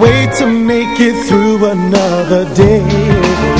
wait to make it through another day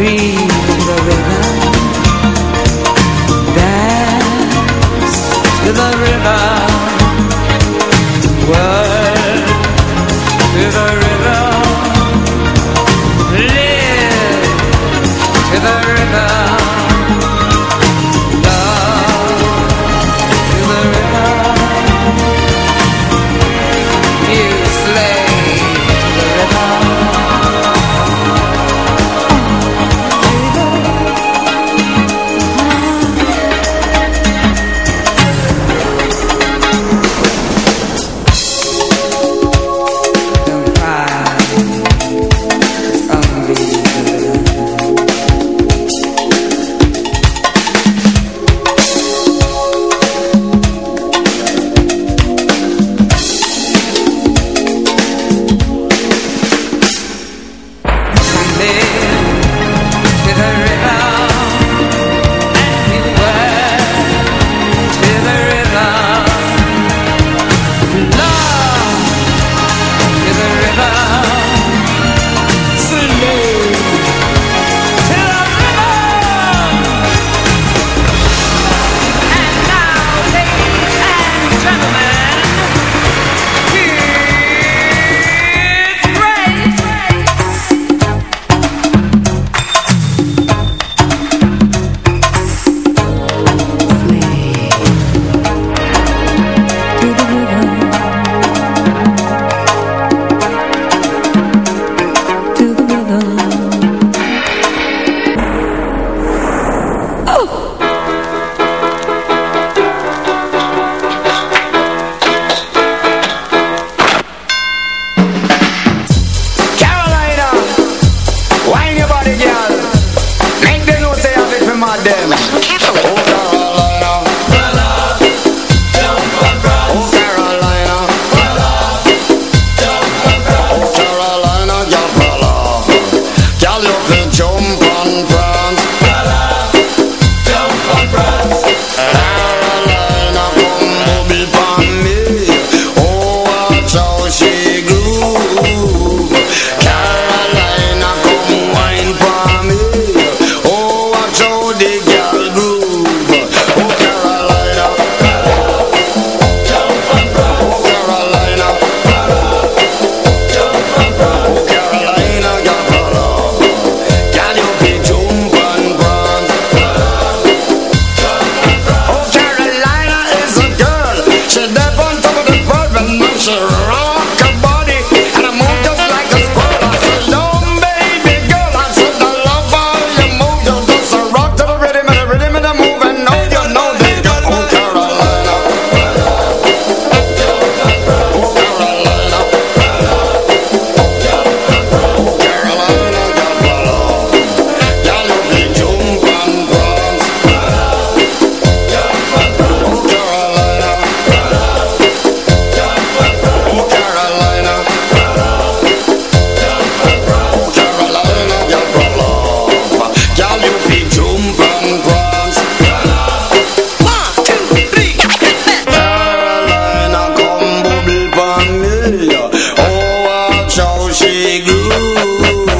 be grew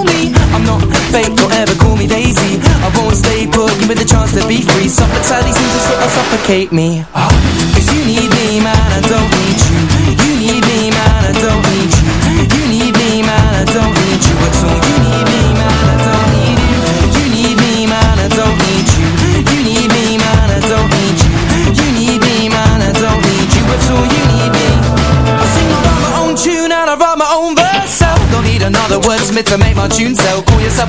I'm not fake, don't ever call me Daisy. I won't stay put, give me the chance to be free. Suffocating seems to sort of suffocate me. Cause you need me, man, I don't need you. You need me, man, I don't need you. You need me, man, I don't need you at all. You need me, man, I don't need you. You need me, man, I don't need you. You need me, man, I don't need you. You need me, man, I don't need you at all. You need me. I sing, write my own tune and I write my own verse. Don't need another wordsmith to make my tune sell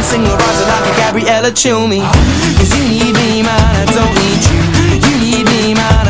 Young single riser like a Gabriella Cilmi Cause you need me man, I don't need you. You need me man,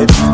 Inside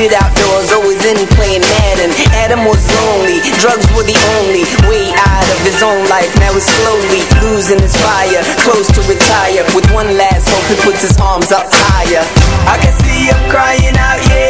Hated outdoors, always in playing Madden. Adam was lonely, drugs were the only way out of his own life. Now he's slowly losing his fire Close to retire. With one last hope he puts his arms up higher. I can see him crying out, yeah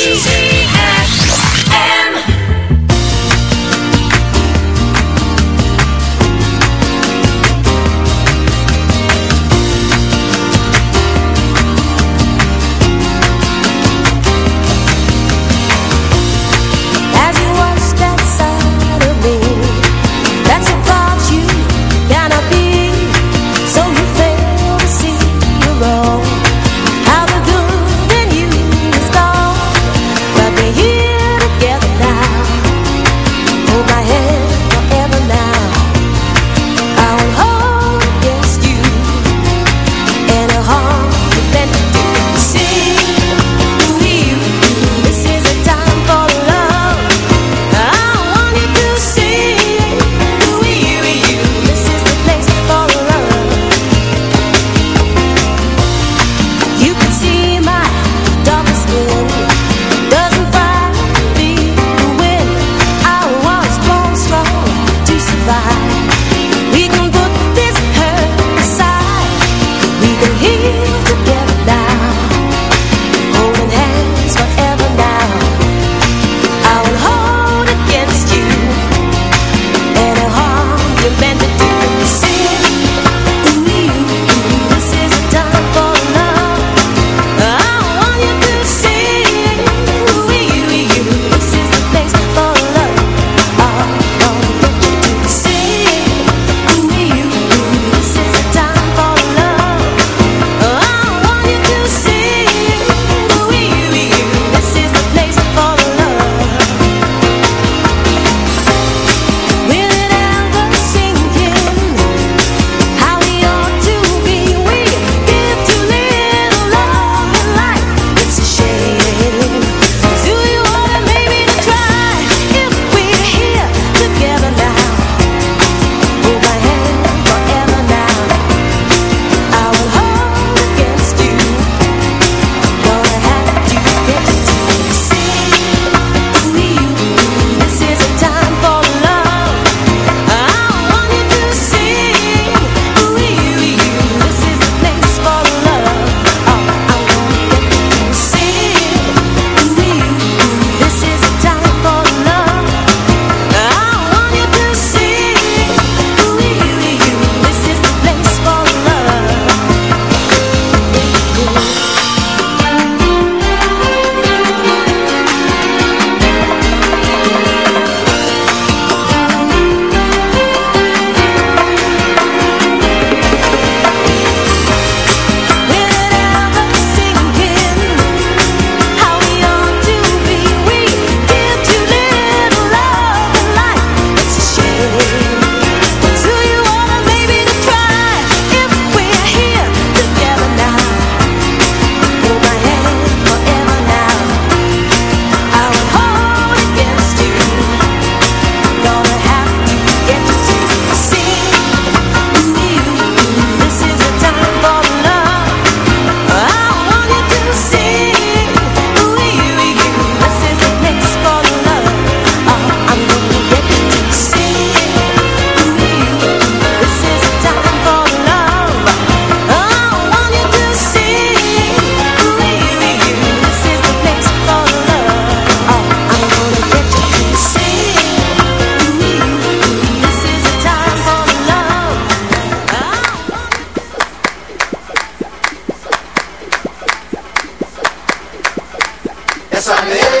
Yes,